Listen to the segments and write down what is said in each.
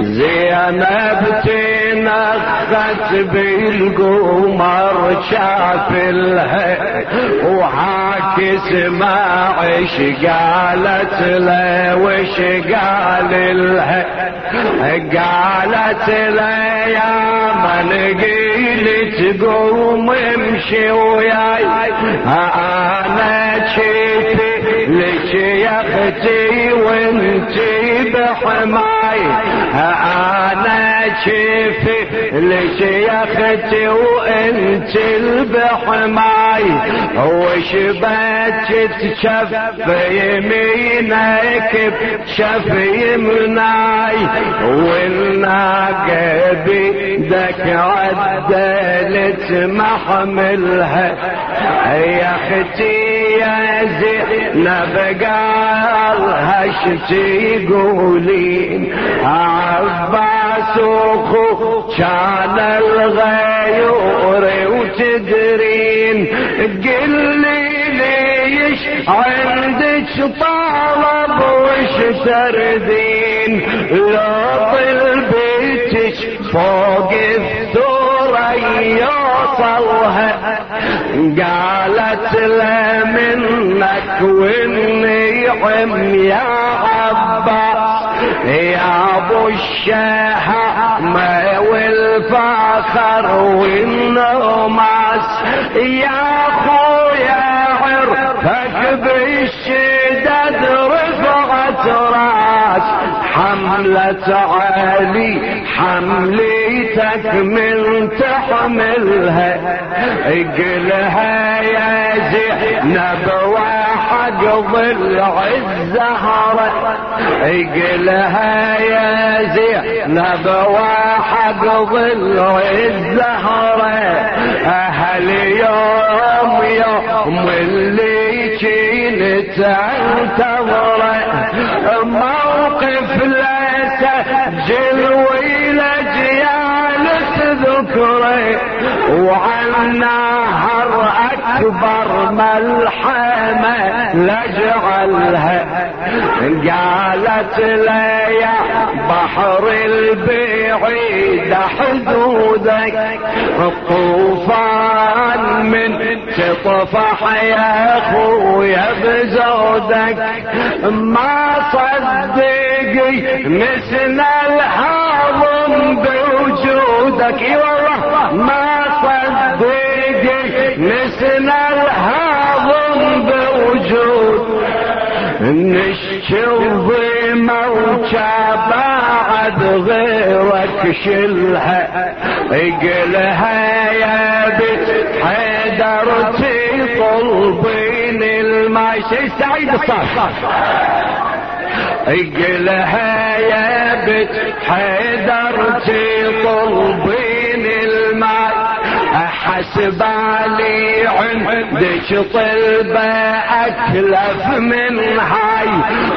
زينب تنخت بالقمر شاف لها وحاكس ما عش قالت له وش قال لها قالت له يا من قيل تقوم امشي وياي أنا شيفي لك يا أختي وانتي بحماي. أنا يا أختي وانت بحماي وش تشف يمينك بشف يمناي والناقة بيدك عدلت محملها. يا أختي يا زينب قالها تقولين عباس أخو كان الغيور وتدرين. قل لي ليش عندك طلب وش تردين؟ لو طلبتك فوق الثريا وصلها قالت له منك والنعم يا عباس يا أبو الشهامة والفخر والنماس يا خويا عرفك بالشدد حملة علي حمليتك من تحملها. اقلها يا زينب وحق ضلع الزهرة. اقلها يا زينب وحق ضلع الزهرة. أهل يوم يوم اللي كنت أنتظره. لا سجل ويل تذكره وعن نهر أكبر ملحمة لجعلها. قالت لي يا بحر البعيد حدودك طوفان من تطفح يا أخويا بزودك. ما صدقي مثل الهضم بوجودك. اي والله ما صدقي مثل الهضم بوجود. نشكي الظلمة وشبعد غيرك شلها اقلها يا بنت حيدرتي طلبين الماء شي سعيد الصاف اقلها يا بنت حيدرتي طلبين الماء. حسب علي عندك طلبة أكلف من هاي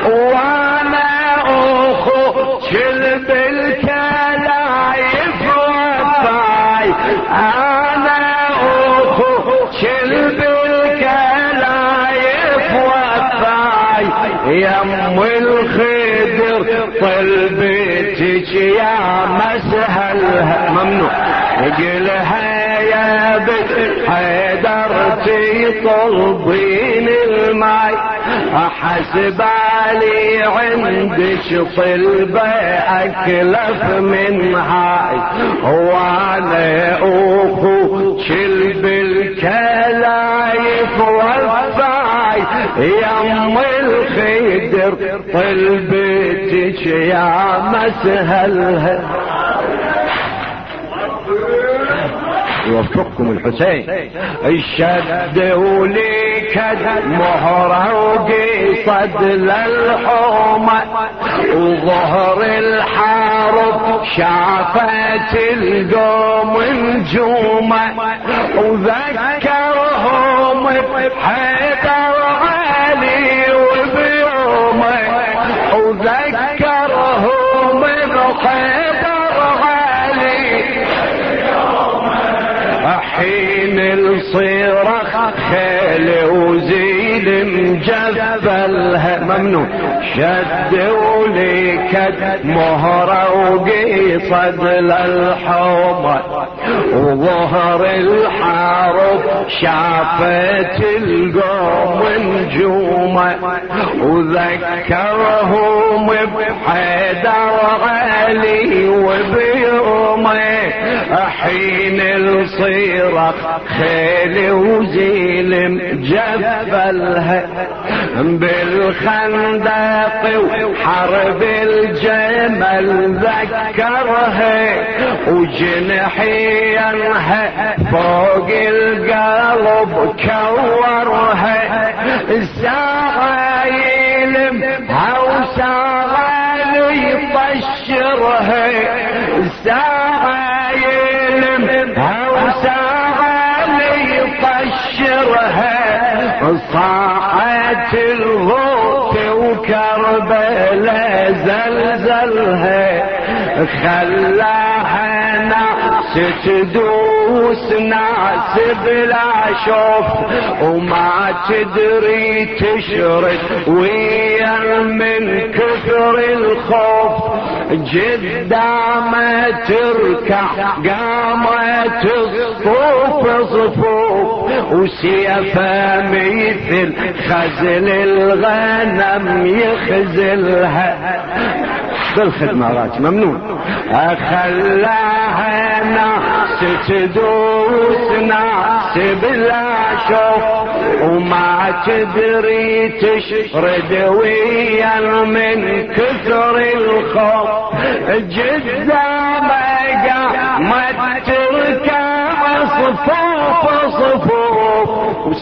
وأنا أخو شلب الكلايف وفاي أنا يم الخدر طلبتك يا مسهلها ممنوع. قلها يا بنت حيدرتي طلبين الماي. احسب علي عندك طلبة اكلف من هاي وأنا أخو شلب الكلايف وفاي يم الخدر طلبتك يا مسهلها يوفقكم الحسين. الشدوا لي كد مهرة وقصد للحومة وظهر الحارب شافت القوم نجومة وذكرهم بحيدر خيل وزيل مجبلها ممنوع. شدوا سلكت مهرة وقصد للحومة وظهر الحرب شافت القوم نجومة وذكرهم بحيدر علي وبيومة. حين الصيرخ خيل وزيل جبلها بالخندق وحرب الجمل ذكرها وجنحينها فوق القلب كورها الساعة يلمها وساعة يطشرها الساعة يلمها وساعة يطشرها صاحت الغوث وكربلاء زلزلها خلاها ناس تدوس ناس بلا شوف وما تدري تشرد ويا من كثر الخوف قدام تركع قامت الصفوف صفوف. وسيفها مثل خزل الغنم يخزلها. بالخدمة راج ممنون. خلاها ناس تدوس ناس بلا شوف وما تدري تشرد ويا من كثر الخوف. قدامك ما تركع صفوف صفوف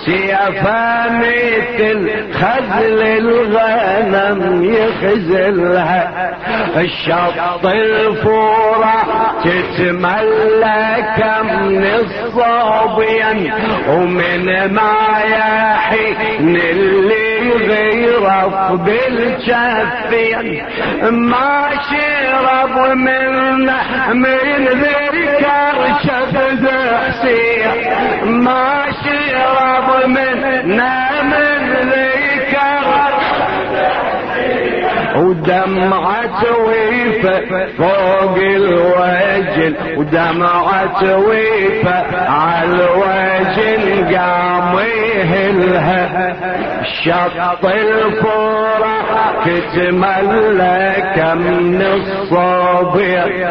مثل خزل الغنم يخزلها الشط الفورة تتملك من الصبيان ومن ما يحين اللي غيرف بالجفين. ما شرب من من ذكر شفد حسين. ما شرب من من ذكر ودمعة ويفة فوق الوجل ودمعة ويفة على الوجل قام يهلها. شط الفورة تتملك من الصبير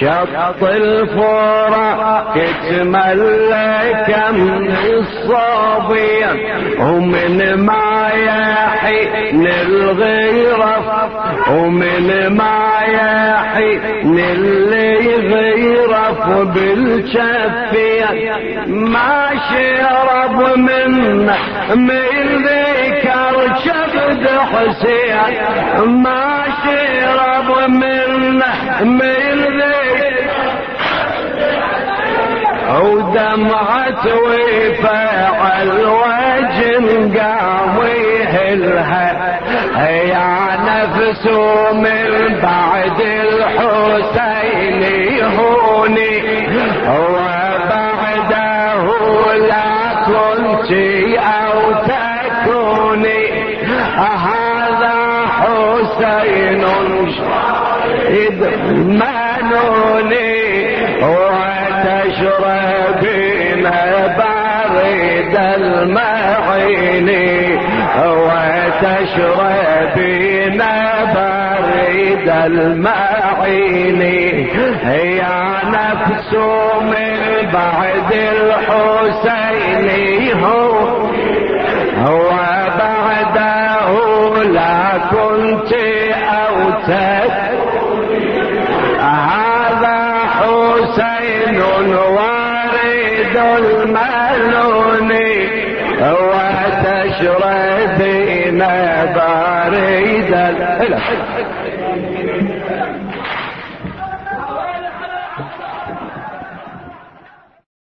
شط الفورة تتملك من الصبير ومن ما يحين الغيرة ومن ما يحين اللي غيرف بالشفية ما شرب منه من ذكر شبد حسين ما شرب منه من ذكر ودمعة وفاع الوجه قام يهلها يا نفس من بعد حسين يدمنوني وتشربين بريد المعين وتشربين بريد المعين يا نفس من بعد الحسين هو هو بعده لا كنت أو هذا حسين وارد الملون وتشربين بارد